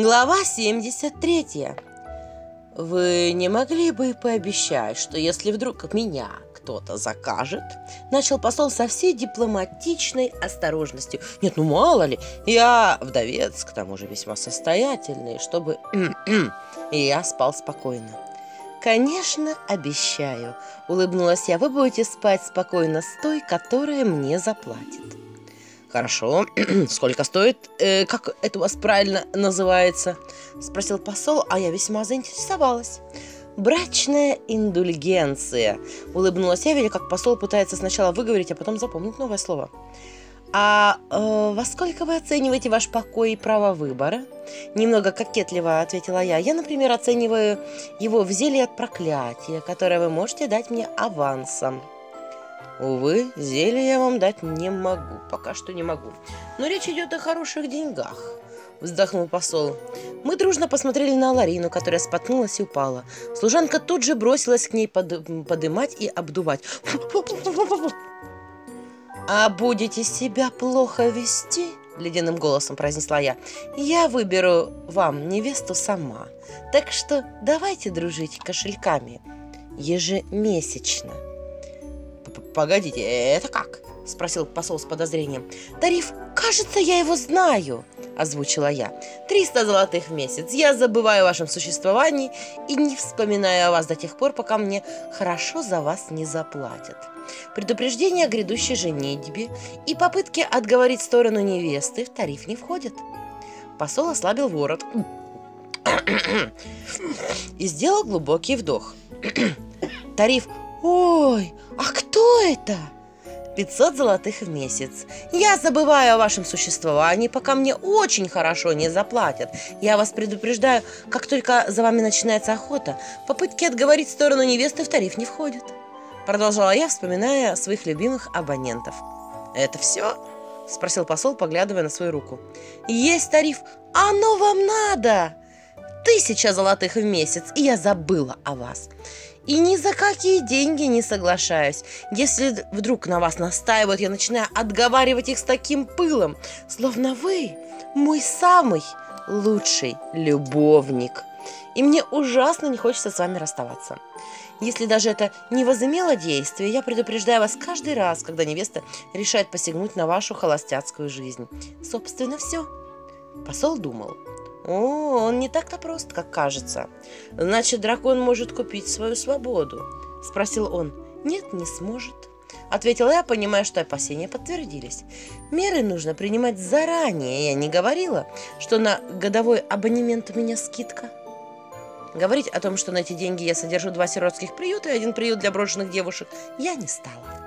Глава 73. Вы не могли бы пообещать, что если вдруг меня кто-то закажет, начал посол со всей дипломатичной осторожностью. Нет, ну мало ли, я вдовец, к тому же весьма состоятельный, чтобы и я спал спокойно. «Конечно, обещаю», — улыбнулась я, — «вы будете спать спокойно с той, которая мне заплатит». «Хорошо. Сколько стоит? Э, как это у вас правильно называется?» — спросил посол, а я весьма заинтересовалась. «Брачная индульгенция», — улыбнулась я, видя, как посол пытается сначала выговорить, а потом запомнить новое слово. «А э, во сколько вы оцениваете ваш покой и право выбора?» Немного кокетливо ответила я. «Я, например, оцениваю его в зелье от проклятия, которое вы можете дать мне авансом». Увы, зелье я вам дать не могу, пока что не могу. Но речь идет о хороших деньгах. Вздохнул посол. Мы дружно посмотрели на Ларину, которая споткнулась и упала. Служанка тут же бросилась к ней под, подымать и обдувать. «А будете себя плохо вести?» — ледяным голосом произнесла я. «Я выберу вам невесту сама. Так что давайте дружить кошельками ежемесячно». «Погодите, это как?» – спросил посол с подозрением. «Тариф, кажется, я его знаю», – озвучила я. «Триста золотых в месяц. Я забываю о вашем существовании и не вспоминаю о вас до тех пор, пока мне хорошо за вас не заплатят. Предупреждение о грядущей женитьбе и попытки отговорить сторону невесты в тариф не входят». Посол ослабил ворот и сделал глубокий вдох. Тариф «Ой, а кто это?» «500 золотых в месяц. Я забываю о вашем существовании, пока мне очень хорошо не заплатят. Я вас предупреждаю, как только за вами начинается охота, попытки отговорить сторону невесты в тариф не входят». Продолжала я, вспоминая своих любимых абонентов. «Это все?» – спросил посол, поглядывая на свою руку. «Есть тариф. Оно вам надо!» тысяча золотых в месяц, и я забыла о вас. И ни за какие деньги не соглашаюсь. Если вдруг на вас настаивают, я начинаю отговаривать их с таким пылом, словно вы мой самый лучший любовник. И мне ужасно не хочется с вами расставаться. Если даже это не возымело действия, я предупреждаю вас каждый раз, когда невеста решает посягнуть на вашу холостяцкую жизнь. Собственно, все. Посол думал. О, он не так-то прост, как кажется. Значит, дракон может купить свою свободу? Спросил он. Нет, не сможет. Ответила я, понимая, что опасения подтвердились. Меры нужно принимать заранее. Я не говорила, что на годовой абонемент у меня скидка. Говорить о том, что на эти деньги я содержу два сиротских приюта и один приют для брошенных девушек, я не стала.